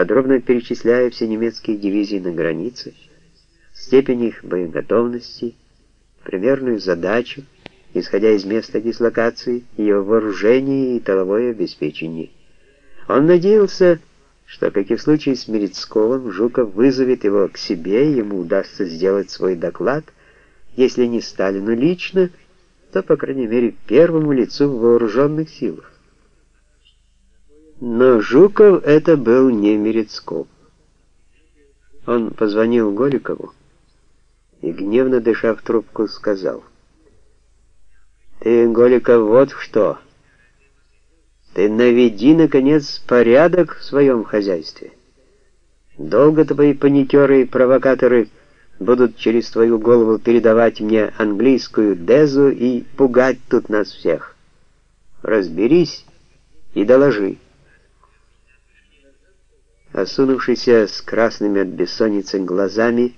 подробно перечисляя все немецкие дивизии на границе, степень их боеготовности, примерную задачу, исходя из места дислокации, ее вооружение и тыловое обеспечение. Он надеялся, что, как и в случае с Мерецковым, Жуков вызовет его к себе, ему удастся сделать свой доклад, если не Сталину лично, то, по крайней мере, первому лицу в вооруженных силах. Но Жуков это был не Мерецков. Он позвонил Голикову и, гневно дыша в трубку, сказал, «Ты, Голиков, вот что!» Ты наведи, наконец, порядок в своем хозяйстве. Долго твои паникеры и провокаторы будут через твою голову передавать мне английскую дезу и пугать тут нас всех. Разберись и доложи. Осунувшийся с красными от бессонницы глазами,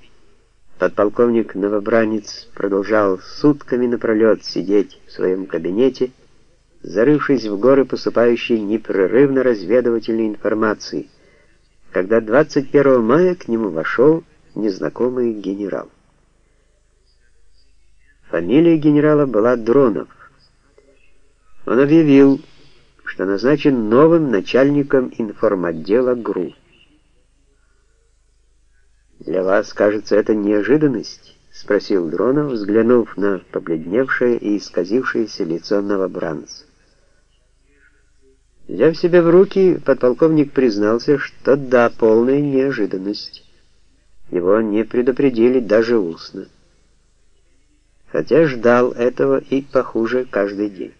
подполковник Новобранец продолжал сутками напролет сидеть в своем кабинете, зарывшись в горы поступающей непрерывно разведывательной информации, когда 21 мая к нему вошел незнакомый генерал. Фамилия генерала была Дронов. Он объявил, что назначен новым начальником информотдела ГРУ. «Для вас, кажется, это неожиданность?» — спросил Дронов, взглянув на побледневшее и исказившееся лицо новобранца. Взяв себя в руки, подполковник признался, что да, полная неожиданность. Его не предупредили даже устно. Хотя ждал этого и похуже каждый день.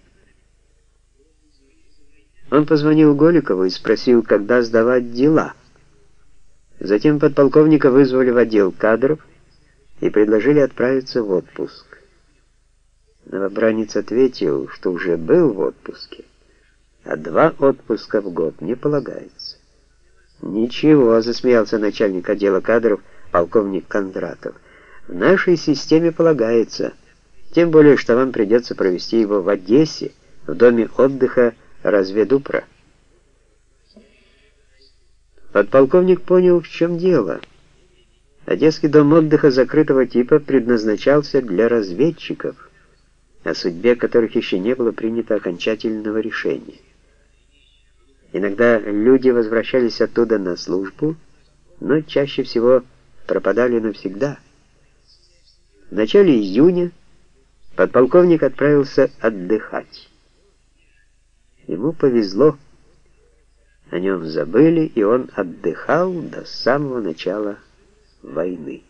Он позвонил Голикову и спросил, когда сдавать дела. Затем подполковника вызвали в отдел кадров и предложили отправиться в отпуск. Новобранец ответил, что уже был в отпуске а два отпуска в год не полагается. Ничего, засмеялся начальник отдела кадров полковник Кондратов. В нашей системе полагается, тем более, что вам придется провести его в Одессе, в доме отдыха Разведупра. Подполковник понял, в чем дело. Одесский дом отдыха закрытого типа предназначался для разведчиков, о судьбе которых еще не было принято окончательного решения. Иногда люди возвращались оттуда на службу, но чаще всего пропадали навсегда. В начале июня подполковник отправился отдыхать. Ему повезло. О нем забыли, и он отдыхал до самого начала войны.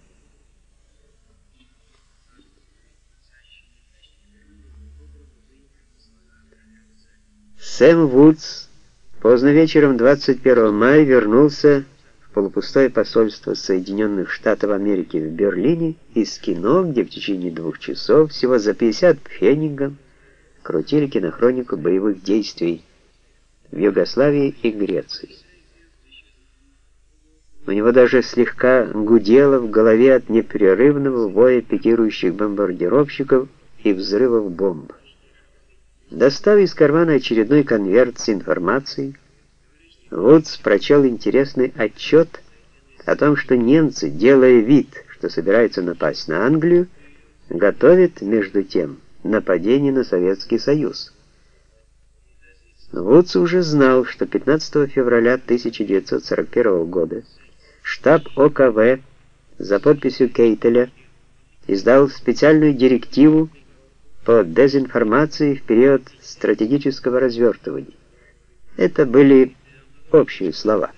Сэм Вудс Поздно вечером 21 мая вернулся в полупустое посольство Соединенных Штатов Америки в Берлине из кино, где в течение двух часов всего за 50 пфенигов крутили кинохронику боевых действий в Югославии и Греции. У него даже слегка гудело в голове от непрерывного воя пикирующих бомбардировщиков и взрывов бомб. Достав из кармана очередной конверт с информацией, Вудс прочел интересный отчет о том, что немцы, делая вид, что собираются напасть на Англию, готовят, между тем, нападение на Советский Союз. Вудс уже знал, что 15 февраля 1941 года штаб ОКВ за подписью Кейтеля издал специальную директиву по дезинформации в период стратегического развертывания. Это были общие слова.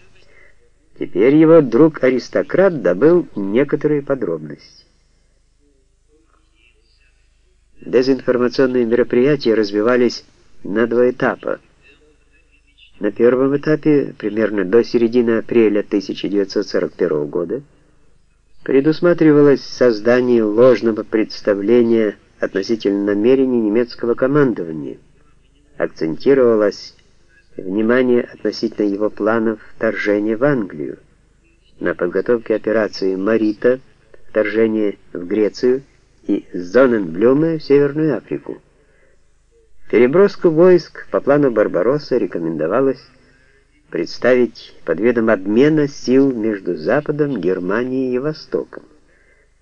Теперь его друг-аристократ добыл некоторые подробности. Дезинформационные мероприятия развивались на два этапа. На первом этапе, примерно до середины апреля 1941 года, предусматривалось создание ложного представления относительно намерений немецкого командования. Акцентировалось внимание относительно его планов вторжения в Англию, на подготовке операции «Марита», вторжение в Грецию и Зоненблюме в Северную Африку. Переброску войск по плану Барбаросса рекомендовалось представить под видом обмена сил между Западом, Германией и Востоком.